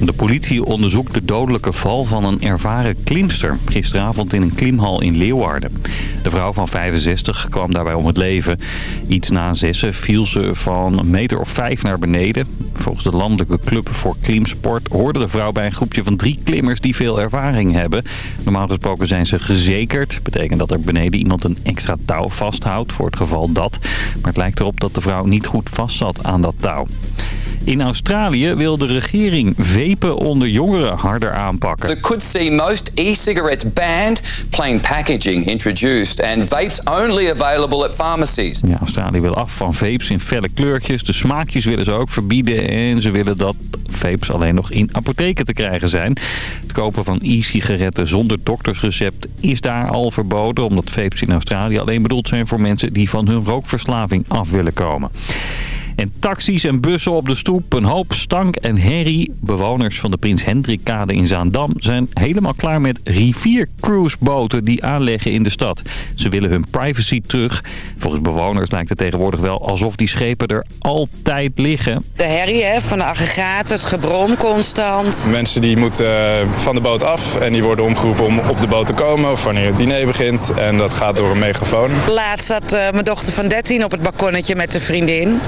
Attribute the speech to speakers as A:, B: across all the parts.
A: De politie onderzoekt de dodelijke val van een ervaren klimster... gisteravond in een klimhal in Leeuwarden. De vrouw van 65 kwam daarbij om het leven. Iets na zessen viel ze van een meter of vijf naar beneden. Volgens de landelijke club voor klimsport hoorde de vrouw bij een groepje van drie klimmers... die veel ervaring hebben. Normaal gesproken zijn ze gezekerd. Betekent dat er beneden iemand een extra touw vasthoudt voor het geval dat. Maar het lijkt erop dat de vrouw niet goed vastzat aan dat touw. In Australië wil de regering vepen onder jongeren harder aanpakken.
B: That could see most e-cigarettes banned, plain packaging introduced and vapes only available at pharmacies.
A: Ja, Australië wil af van vapes in felle kleurtjes. De smaakjes willen ze ook verbieden en ze willen dat vapes alleen nog in apotheken te krijgen zijn. Het kopen van e-sigaretten zonder doktersrecept is daar al verboden... omdat vapes in Australië alleen bedoeld zijn voor mensen die van hun rookverslaving af willen komen. En taxis en bussen op de stoep, een hoop stank en herrie. Bewoners van de Prins Hendrikkade in Zaandam zijn helemaal klaar met riviercruiseboten die aanleggen in de stad. Ze willen hun privacy terug. Volgens bewoners lijkt het tegenwoordig wel alsof die schepen er altijd liggen.
C: De herrie hè, van de aggregaten, het gebrom constant.
D: Mensen die moeten eh, van de boot af en die worden omgeroepen om op de boot te komen of wanneer het diner begint. En dat gaat door een megafoon.
C: Laatst zat uh, mijn dochter van 13 op het balkonnetje met een vriendin.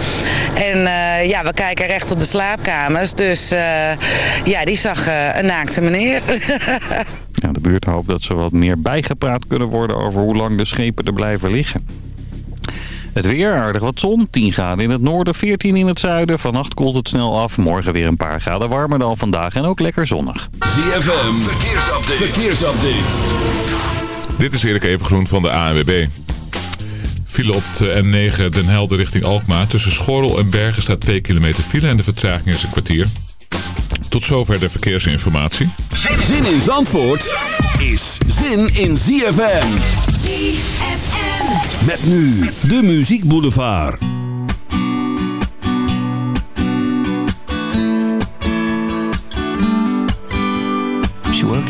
C: En uh, ja, we kijken recht op de slaapkamers. Dus uh, ja, die zag uh, een naakte meneer.
A: ja, de buurt hoopt dat ze wat meer bijgepraat kunnen worden over hoe lang de schepen er blijven liggen. Het weer, aardig wat zon. 10 graden in het noorden, 14 in het zuiden. Vannacht koelt het snel af. Morgen weer een paar graden warmer dan vandaag en ook lekker zonnig.
E: ZFM, verkeersupdate. verkeersupdate. Dit is Erik Evengroen van de ANWB. File op de N9 Den Helder richting Alkmaar. Tussen Schorrel en Bergen staat 2 kilometer file en de vertraging is een kwartier. Tot zover de verkeersinformatie.
F: Zin in Zandvoort is zin in ZFM.
G: ZFM.
F: Met nu de Muziek Boulevard.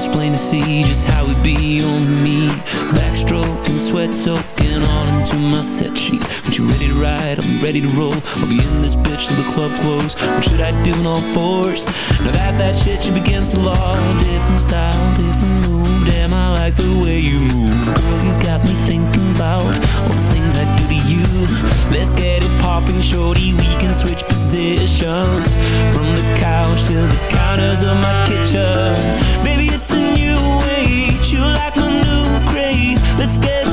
H: it's plain to see just how it be on me Backstroke and sweat soaking all into my set sheets. When you ready to ride, I'm ready to roll. I'll be in this bitch till the club close. What should I do? In all fours? Now that that shit should be against the law. Different style, different move. Damn, I like the way you move. Girl, you got me thinking about All the things I do to you. Let's get it popping, shorty. We can switch positions. From the couch to the counters of my kitchen. Baby, it's a new age. You like my new craze. Let's get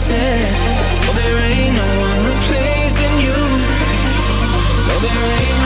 H: instead. Oh, there ain't no one replacing you. No, there
G: ain't.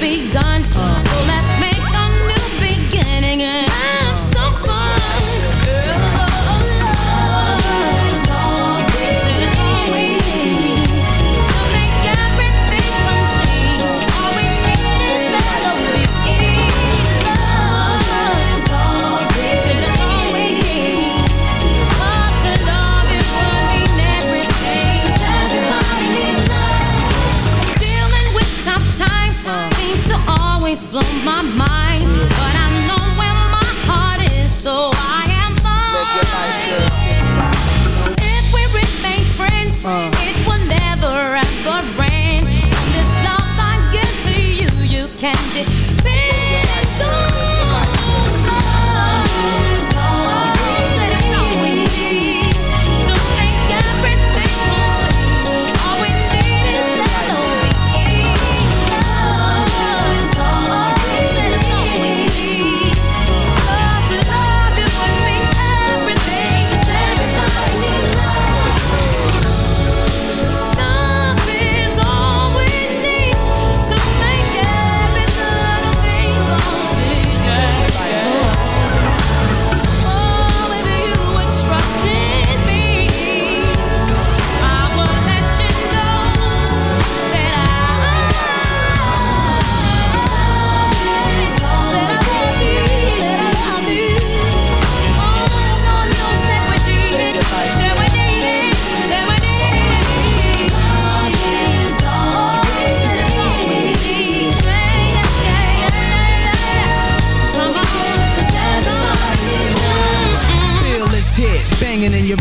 G: begun. Oh.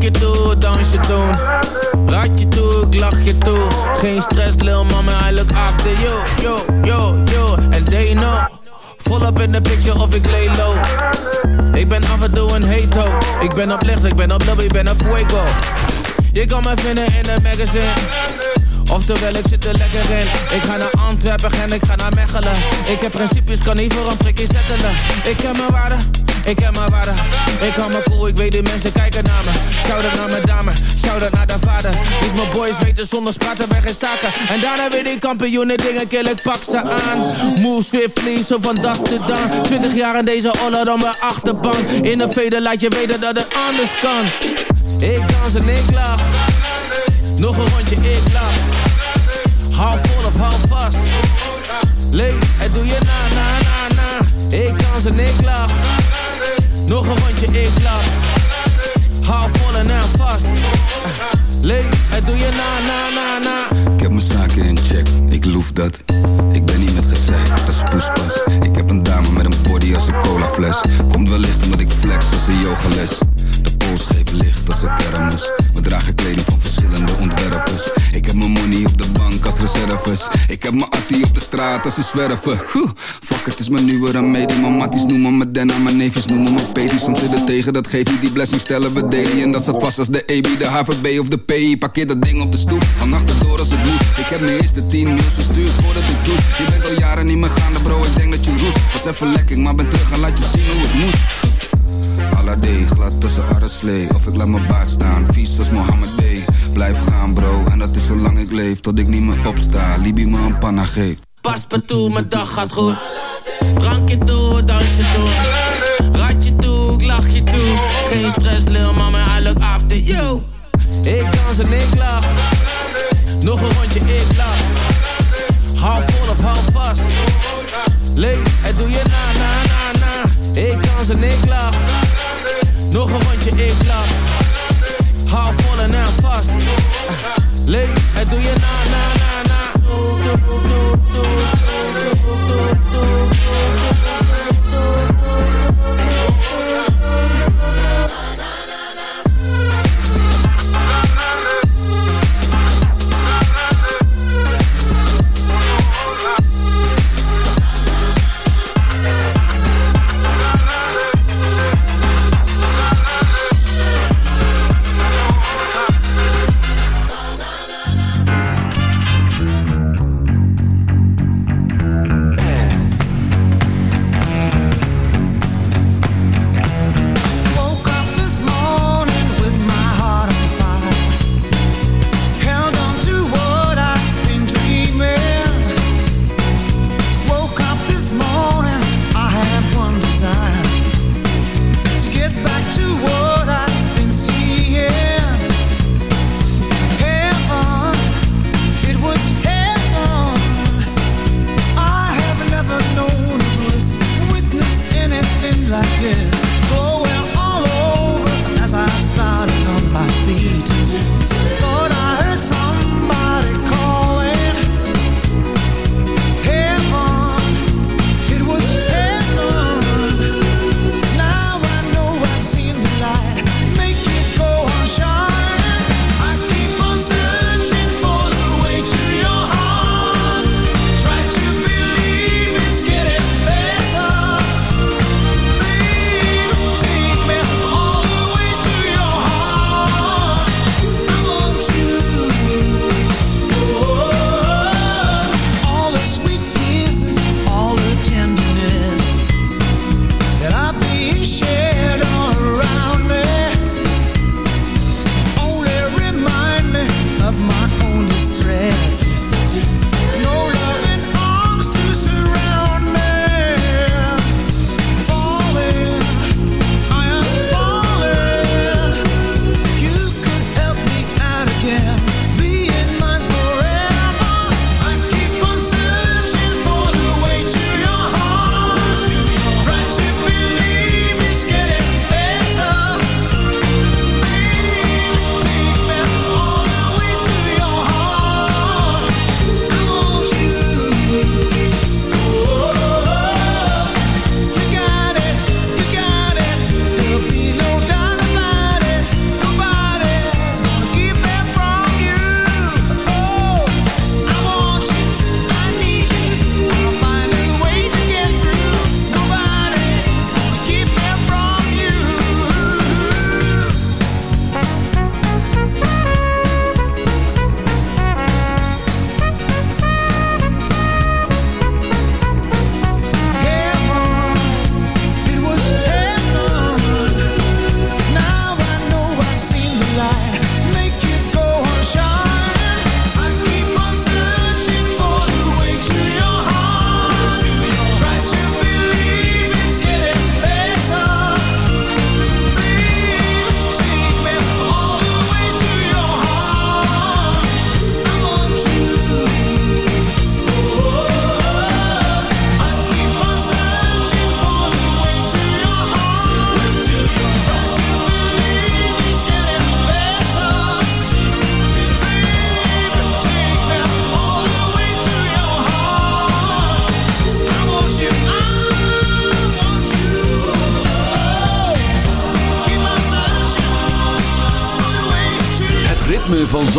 I: Drankje toe, dansje doen. Raadje toe, ik lach je toe. Geen stress, lil mama, I look after you. Yo, yo, yo, and they know. Volop in de picture of ik lay low. Ik ben af en toe een hate Ik ben op licht, ik ben op lobby, ik ben op fuego. Je kan me vinden in een magazine. Oftewel, ik zit er lekker in. Ik ga naar Antwerpen en ik ga naar Mechelen. Ik heb principes, kan niet voor een prikje settelen. Ik heb mijn waarde, ik heb mijn waarde. Ik hou me cool, ik weet die mensen kijken naar me. Shout-out naar mijn dame, shout-out naar de vader. Dus mijn boys weten zonder spraten bij geen zaken. En daarna weer die kampioenen dingen kill, ik pak ze aan. Move swiftly, zo van das to dan. 20 jaar in deze honor dan mijn achterbank. In een veder laat je weten dat het anders kan. Ik dans en ik lach. Nog een rondje, ik lach. Hou vol of hou vast. Leef, het doe je na, na, na, na. Ik dans en ik lach. Nog een rondje, ik lach. Hou vol en hou vast. Leef, het doe je na, na, na, na.
J: Ik heb mijn zaken in check, ik loef dat. Ik ben niet met gezeik, dat is poespas. Ik heb een dame met een body als een colafles. Komt wellicht omdat ik flex als een yogales. De pols geeft licht als een kermis. We dragen kleding van verschillende ontwerpers. Ik heb mijn money op de Ik heb mijn attie op de straat als ze zwerven. Fuck, het is mijn nieuwe remedie. Mijn matties noemen me Denna, mijn neefjes noemen me Pedi. Soms zit het tegen, dat geeft niet die blessing stellen we daily. En dat staat vast als de EB, de HVB of de PI. Parkeer dat ding op de stoep, van achterdoor als het moet. Ik heb mijn eerste 10 mails verstuurd voordat ik doe. Je bent al jaren niet meer gaande bro, ik denk dat je roest. Was even lekker, maar ben terug en laat je zien hoe het moet. Alade, glad tussen arreslee Of ik laat mijn baard staan, vies als Mohammed Blijf gaan bro, en dat is zolang ik leef Tot ik niet meer opsta, Libi me een panna geeft
I: Pas maar toe, mijn dag gaat goed. Drankje toe, dansje toe. Raadje toe, ik lach je toe. Geen stress, lil mama, I look after you. Ik dans en ik lach. Nog een rondje, ik lach. Hou vol of hou vast. Leef, het doe je na, na, na, na. Ik dans en ik lach. Nog een rondje, ik lach. Hou vol en hou vast. Leef, het doe na, na, na, na.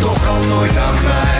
K: toch al nooit aan mij.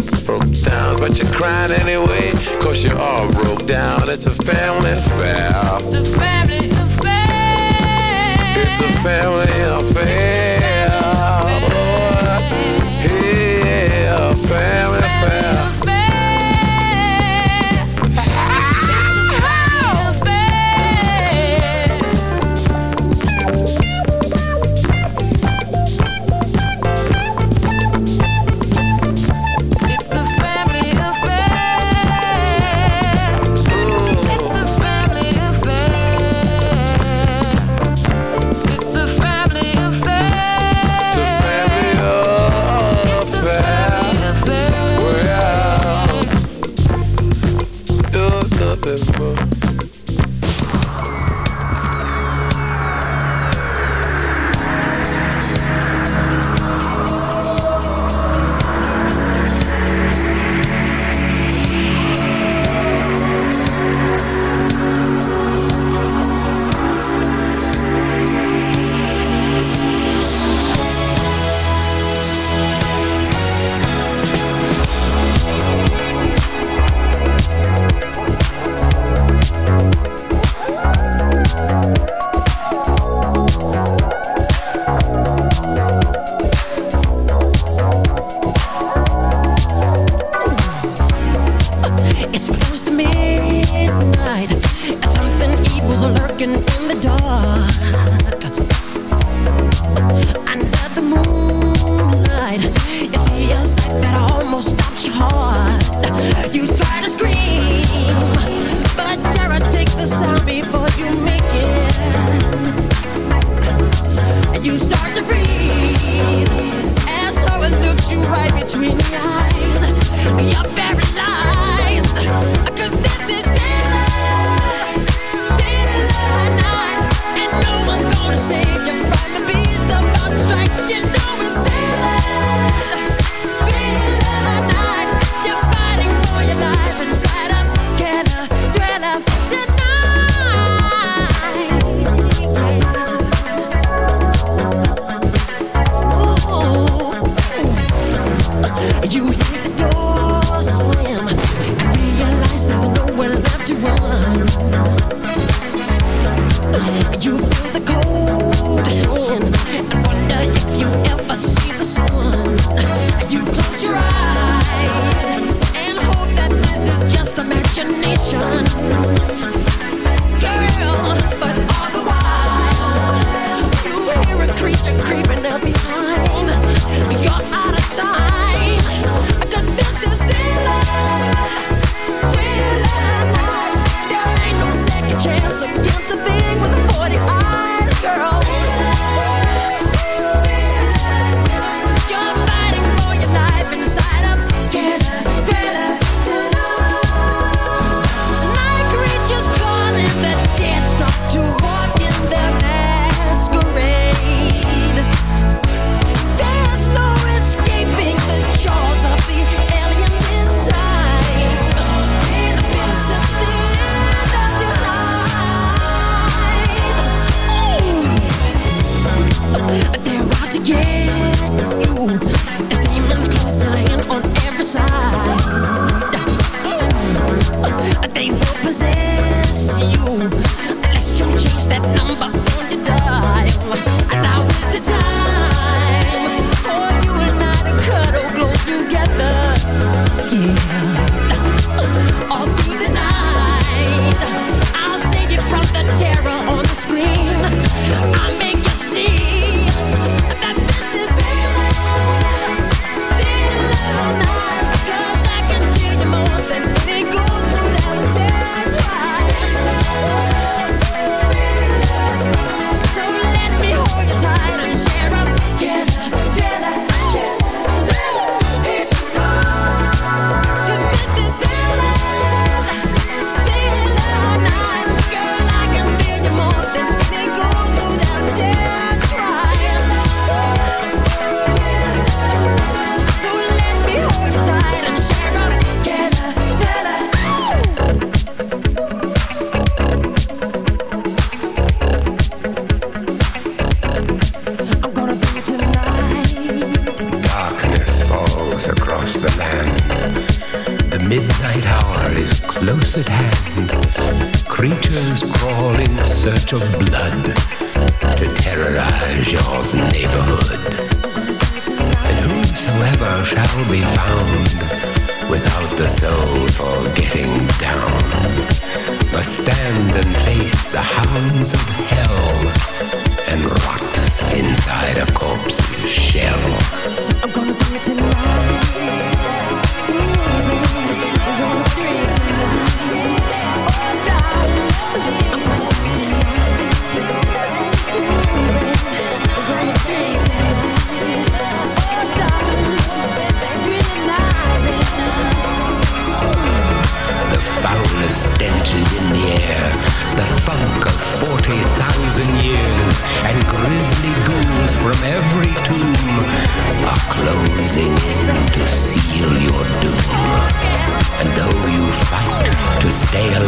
L: broke. But you're crying anyway cause you're all broke down. It's a family affair.
G: It's a family affair.
L: It's a family affair. Oh, yeah, family affair.